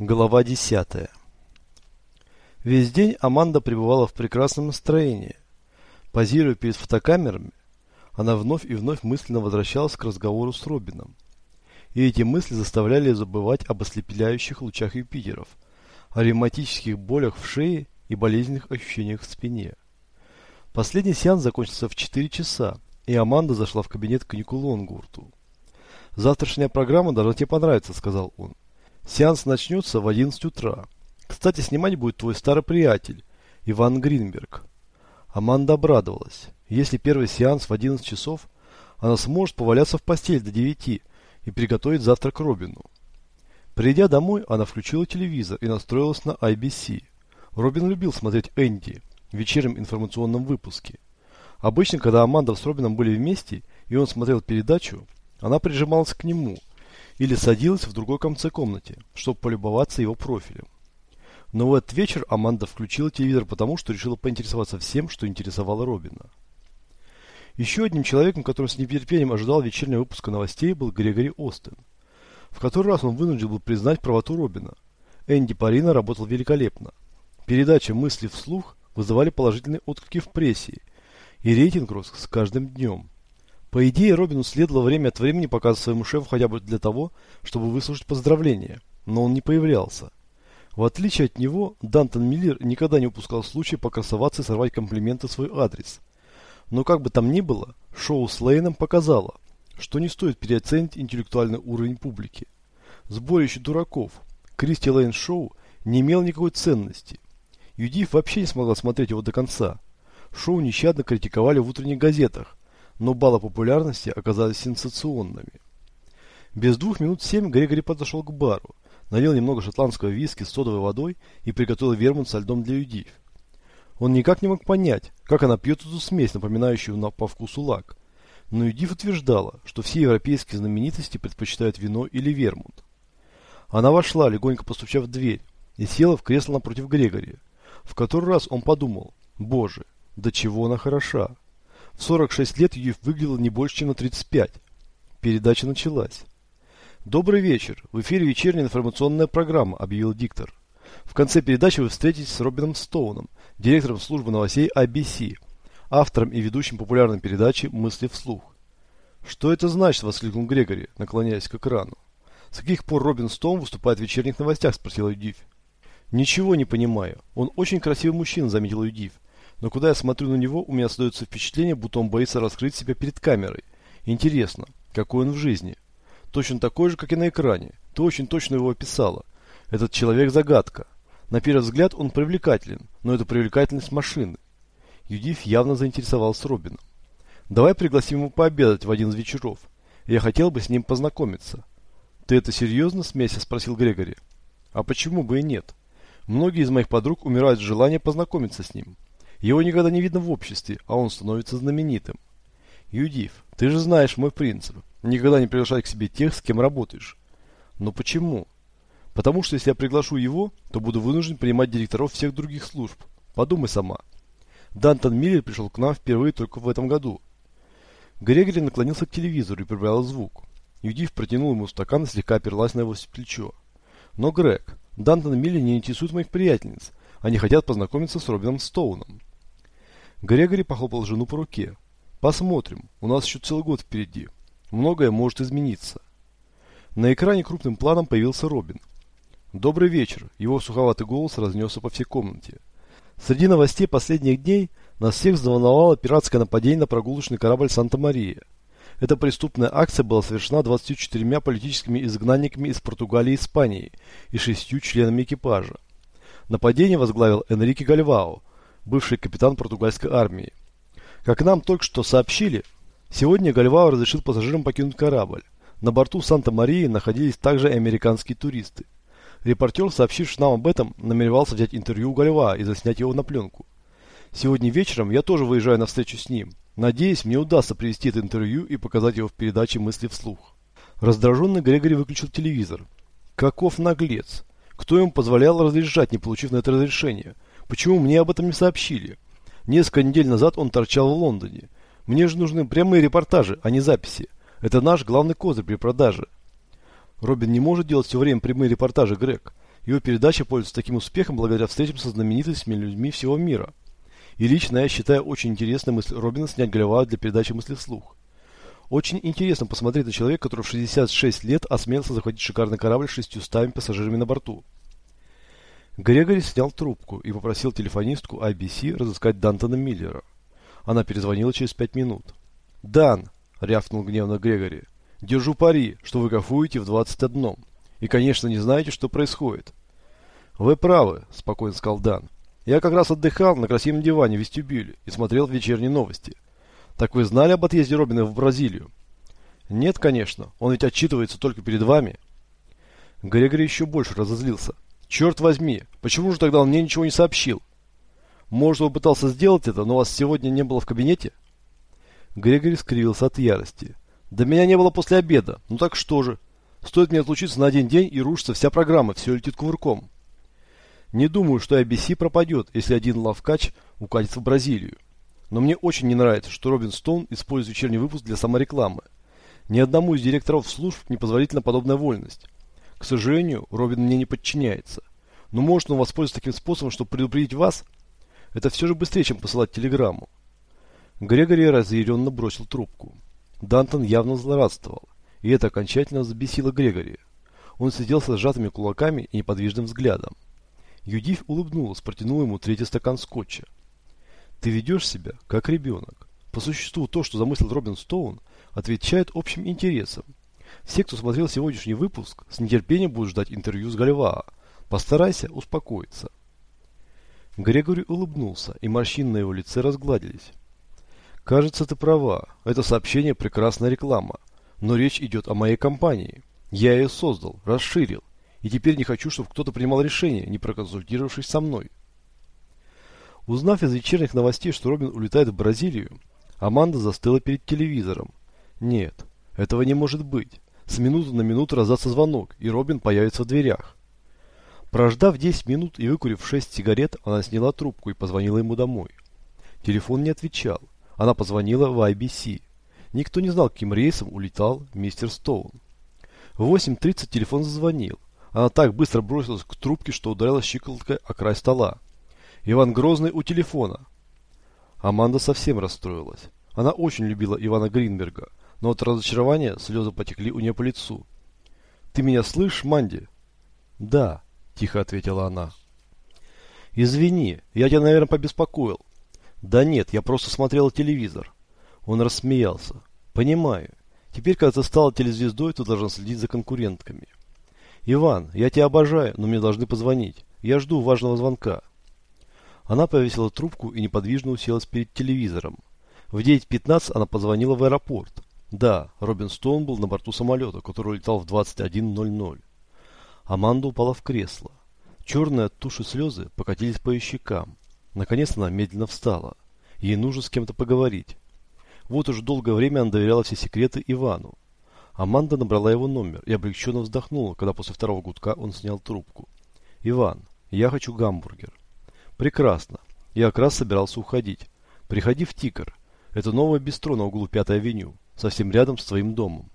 Глава 10. Весь день Аманда пребывала в прекрасном настроении. Позируя перед фотокамерами, она вновь и вновь мысленно возвращалась к разговору с Робином. И эти мысли заставляли забывать об ослепляющих лучах Юпитеров, о ревматических болях в шее и болезненных ощущениях в спине. Последний сеанс закончился в 4 часа, и Аманда зашла в кабинет к Нику Лонгурту. «Завтрашняя программа должна тебе понравиться», — сказал он. Сеанс начнется в 11 утра. Кстати, снимать будет твой старый приятель, Иван Гринберг. Аманда обрадовалась. Если первый сеанс в 11 часов, она сможет поваляться в постель до 9 и приготовить завтрак Робину. Придя домой, она включила телевизор и настроилась на IBC. Робин любил смотреть Энди в вечернем информационном выпуске. Обычно, когда Аманда с Робином были вместе, и он смотрел передачу, она прижималась к нему – или садилась в другой конце комнаты, чтобы полюбоваться его профилем. Но в этот вечер Аманда включила телевизор потому, что решила поинтересоваться всем, что интересовало Робина. Еще одним человеком, который с нетерпением ожидал вечернего выпуска новостей, был Грегори Остен. В который раз он вынужден был признать правоту Робина. Энди Парина работал великолепно. Передача «Мысли вслух» вызывали положительные отклики в прессе, и рейтинг рос с каждым днем. По идее, Робину следовало время от времени показывать своему шефу хотя бы для того, чтобы выслушать поздравления, но он не появлялся. В отличие от него, Дантон Миллер никогда не упускал случая покрасоваться и сорвать комплименты в свой адрес. Но как бы там ни было, шоу с Лейном показало, что не стоит переоценить интеллектуальный уровень публики. Сборище дураков, Кристи Лейн шоу не имел никакой ценности. Юдив вообще не смогла смотреть его до конца. Шоу нещадно критиковали в утренних газетах, но баллы популярности оказались сенсационными. Без двух минут семь Грегори подошел к бару, налил немного шотландского виски с содовой водой и приготовил вермут со льдом для Юдив. Он никак не мог понять, как она пьет эту смесь, напоминающую на, по вкусу лак. Но Юдив утверждала, что все европейские знаменитости предпочитают вино или вермут. Она вошла, легонько постучав в дверь, и села в кресло напротив Грегори. В который раз он подумал, боже, до чего она хороша. В 46 лет Юдив выглядела не больше, чем на 35. Передача началась. «Добрый вечер. В эфире вечерняя информационная программа», – объявил диктор. В конце передачи вы встретитесь с Робином Стоуном, директором службы новостей ABC, автором и ведущим популярной передачи «Мысли вслух». «Что это значит?» – воскликнул Грегори, наклоняясь к экрану. «С каких пор Робин Стоун выступает в вечерних новостях?» – спросил Юдив. «Ничего не понимаю. Он очень красивый мужчина», – заметил Юдив. Но куда я смотрю на него, у меня создается впечатление, будто он боится раскрыть себя перед камерой. Интересно, какой он в жизни? Точно такой же, как и на экране. Ты очень точно его описала. Этот человек загадка. На первый взгляд он привлекателен, но это привлекательность машины. Юдив явно заинтересовался Робином. Давай пригласим его пообедать в один из вечеров. Я хотел бы с ним познакомиться. Ты это серьезно, смеясь, спросил Грегори. А почему бы и нет? Многие из моих подруг умирают с желания познакомиться с ним. Его никогда не видно в обществе, а он становится знаменитым. Юдив, ты же знаешь мой принцип. Никогда не приглашай к себе тех, с кем работаешь. Но почему? Потому что если я приглашу его, то буду вынужден принимать директоров всех других служб. Подумай сама. Дантон Миллер пришел к нам впервые только в этом году. Грегори наклонился к телевизору и прибавил звук. Юдив протянул ему стакан и слегка оперлась на его плечо. Но, Грег, Дантон Миллер не интересует моих приятельниц. Они хотят познакомиться с Робином Стоуном. Грегори похлопал жену по руке. «Посмотрим. У нас еще целый год впереди. Многое может измениться». На экране крупным планом появился Робин. «Добрый вечер». Его суховатый голос разнесся по всей комнате. Среди новостей последних дней нас всех взволновало пиратское нападение на прогулочный корабль «Санта-Мария». Эта преступная акция была совершена 24 политическими изгнанниками из Португалии и Испании и шестью членами экипажа. Нападение возглавил Энрике Гальвао, бывший капитан португальской армии. Как нам только что сообщили, сегодня Гальвао разрешил пассажирам покинуть корабль. На борту Санта-Марии находились также и американские туристы. Репортер, сообщивший нам об этом, намеревался взять интервью у Гальвао и заснять его на пленку. Сегодня вечером я тоже выезжаю на встречу с ним. Надеюсь, мне удастся привести это интервью и показать его в передаче «Мысли вслух». Раздраженный Грегори выключил телевизор. Каков наглец! Кто ему позволял разрешать, не получив на это разрешение? Почему мне об этом не сообщили? Несколько недель назад он торчал в Лондоне. Мне же нужны прямые репортажи, а не записи. Это наш главный козырь при продаже. Робин не может делать все время прямые репортажи, Грег. Его передача пользуется таким успехом благодаря встречам со знаменитыми людьми всего мира. И лично я считаю очень интересной мысль Робина снять Галилео для передачи мысли вслух. Очень интересно посмотреть на человека, который в 66 лет осмелился захватить шикарный корабль с 600 пассажирами на борту. Грегори снял трубку и попросил телефонистку IBC разыскать Дантона Миллера. Она перезвонила через пять минут. «Дан!» – рявкнул гневно Грегори. «Держу пари, что вы кафуете в 21 И, конечно, не знаете, что происходит. «Вы правы», – спокойно сказал Дан. «Я как раз отдыхал на красивом диване в вестибюле и смотрел вечерние новости. Так вы знали об отъезде Робина в Бразилию?» «Нет, конечно. Он ведь отчитывается только перед вами». Грегори еще больше разозлился. «Черт возьми, почему же тогда он мне ничего не сообщил? Может, он пытался сделать это, но вас сегодня не было в кабинете?» Грегори скривился от ярости. «Да меня не было после обеда. Ну так что же? Стоит мне отлучиться на один день и рушится вся программа, все летит кувырком». Не думаю, что ABC пропадет, если один лавкач укатится в Бразилию. Но мне очень не нравится, что Робин Стоун использует вечерний выпуск для саморекламы. Ни одному из директоров служб не позволительна подобная вольность. К сожалению, Робин мне не подчиняется. Но может он воспользоваться таким способом, чтобы предупредить вас? Это все же быстрее, чем посылать телеграмму. Грегори разъяренно бросил трубку. Дантон явно злорадствовал, и это окончательно забесило Грегори. Он сидел с сжатыми кулаками и неподвижным взглядом. Юдив улыбнулась, протянула ему третий стакан скотча. «Ты ведешь себя, как ребенок. По существу то, что замыслил Робин Стоун, отвечает общим интересам. Все, кто смотрел сегодняшний выпуск, с нетерпением будут ждать интервью с Гальваа. Постарайся успокоиться». Грегори улыбнулся, и морщины на его лице разгладились. «Кажется, ты права. Это сообщение – прекрасная реклама. Но речь идет о моей компании. Я ее создал, расширил. И теперь не хочу, чтобы кто-то принимал решение, не проконсультировавшись со мной. Узнав из вечерних новостей, что Робин улетает в Бразилию, Аманда застыла перед телевизором. Нет, этого не может быть. С минуты на минуту раздастся звонок, и Робин появится в дверях. Прождав 10 минут и выкурив 6 сигарет, она сняла трубку и позвонила ему домой. Телефон не отвечал. Она позвонила в IBC. Никто не знал, каким рейсом улетал мистер Стоун. В 8.30 телефон зазвонил. Она так быстро бросилась к трубке, что ударила щиколоткой о край стола. Иван Грозный у телефона. Аманда совсем расстроилась. Она очень любила Ивана Гринберга, но от разочарования слезы потекли у нее по лицу. «Ты меня слышишь, Манди?» «Да», – тихо ответила она. «Извини, я тебя, наверное, побеспокоил». «Да нет, я просто смотрел телевизор». Он рассмеялся. «Понимаю. Теперь, когда ты стала телезвездой, ты должен следить за конкурентками». «Иван, я тебя обожаю, но мне должны позвонить. Я жду важного звонка». Она повесила трубку и неподвижно уселась перед телевизором. В 9.15 она позвонила в аэропорт. Да, Робин Стоун был на борту самолета, который улетал в 21.00. Аманда упала в кресло. Черные от туши слезы покатились по ее щекам. Наконец она медленно встала. Ей нужно с кем-то поговорить. Вот уже долгое время она доверяла все секреты Ивану. Аманда набрала его номер и облегченно вздохнула, когда после второго гудка он снял трубку. «Иван, я хочу гамбургер». «Прекрасно. Я как раз собирался уходить. Приходи в Тикер. Это новое бистро на углу 5-й авеню, совсем рядом с твоим домом».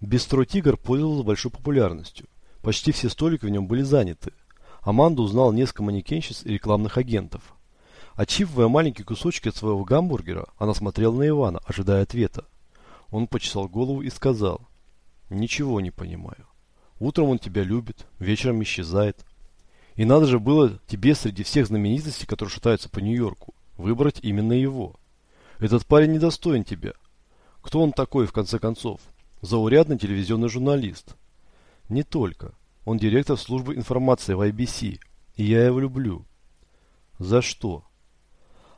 Бистро «Тигр» пользовалось большой популярностью. Почти все столики в нем были заняты. Аманда узнала несколько манекенщиц и рекламных агентов. Отщипывая маленькие кусочки от своего гамбургера, она смотрела на Ивана, ожидая ответа. Он почесал голову и сказал. Ничего не понимаю. Утром он тебя любит, вечером исчезает. И надо же было тебе среди всех знаменитостей, которые шатаются по Нью-Йорку, выбрать именно его. Этот парень недостоин тебя. Кто он такой, в конце концов? Заурядный телевизионный журналист. Не только. Он директор службы информации в IBC. И я его люблю. За что?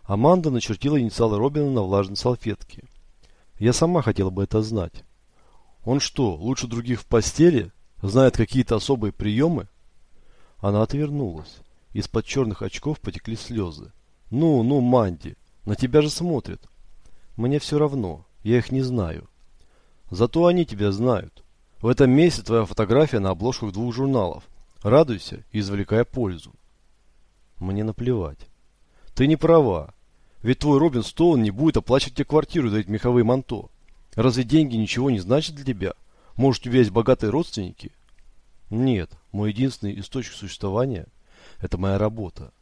Аманда начертила инициалы Робина на влажной салфетке. Я сама хотела бы это знать. Он что, лучше других в постели? Знает какие-то особые приемы? Она отвернулась. Из-под черных очков потекли слезы. Ну, ну, Манди, на тебя же смотрят. Мне все равно, я их не знаю. Зато они тебя знают. В этом месяце твоя фотография на обложках двух журналов. Радуйся и извлекай пользу. Мне наплевать. Ты не права. Ведь твой Робин Стоун не будет оплачивать тебе квартиру за эти меховые манто. Разве деньги ничего не значат для тебя? Может, у тебя есть богатые родственники? Нет, мой единственный источник существования – это моя работа.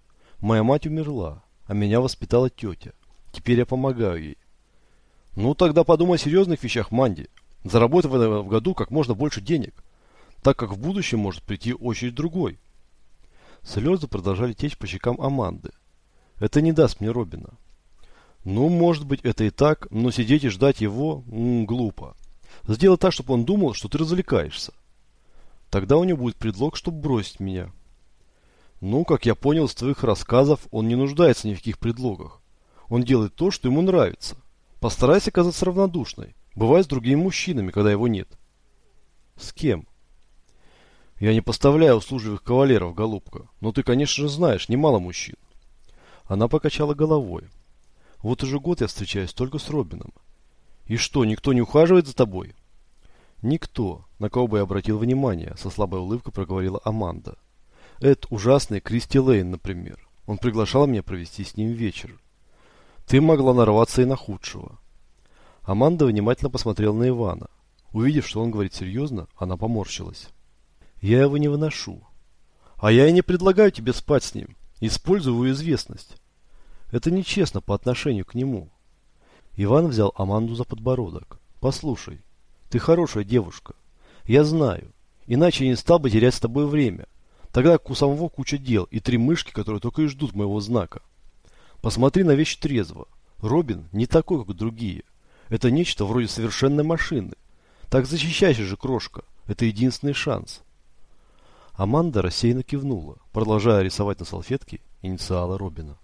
Моя мать умерла, а меня воспитала тетя. Теперь я помогаю ей. Ну, тогда подумай о серьезных вещах, Манди. Заработай в году как можно больше денег, так как в будущем может прийти очередь другой. Слезы продолжали течь по щекам Аманды. Это не даст мне Робина. Ну, может быть, это и так, но сидеть и ждать его м -м, глупо. Сделай так, чтобы он думал, что ты развлекаешься. Тогда у него будет предлог, чтобы бросить меня. Ну, как я понял из твоих рассказов, он не нуждается ни в каких предлогах. Он делает то, что ему нравится. Постарайся казаться равнодушной. Бывай с другими мужчинами, когда его нет. С кем? Я не поставляю услужливых кавалеров, голубка. Но ты, конечно же, знаешь немало мужчин. Она покачала головой. Вот уже год я встречаюсь только с Робином. И что, никто не ухаживает за тобой? Никто, на кого бы я обратил внимание, со слабой улыбкой проговорила Аманда. Эд ужасный Кристи Лейн, например. Он приглашал меня провести с ним вечер. Ты могла нарваться и на худшего. Аманда внимательно посмотрела на Ивана. Увидев, что он говорит серьезно, она поморщилась. Я его не выношу. А я и не предлагаю тебе спать с ним. Использую уязвестность. Это нечестно по отношению к нему. Иван взял Аманду за подбородок. Послушай, ты хорошая девушка. Я знаю. Иначе я не стал бы терять с тобой время. Тогда у самого куча дел и три мышки, которые только и ждут моего знака. Посмотри на вещи трезво. Робин не такой, как другие. Это нечто вроде совершенной машины. Так защищайся же, крошка. Это единственный шанс. Аманда рассеянно кивнула, продолжая рисовать на салфетке инициалы Робина.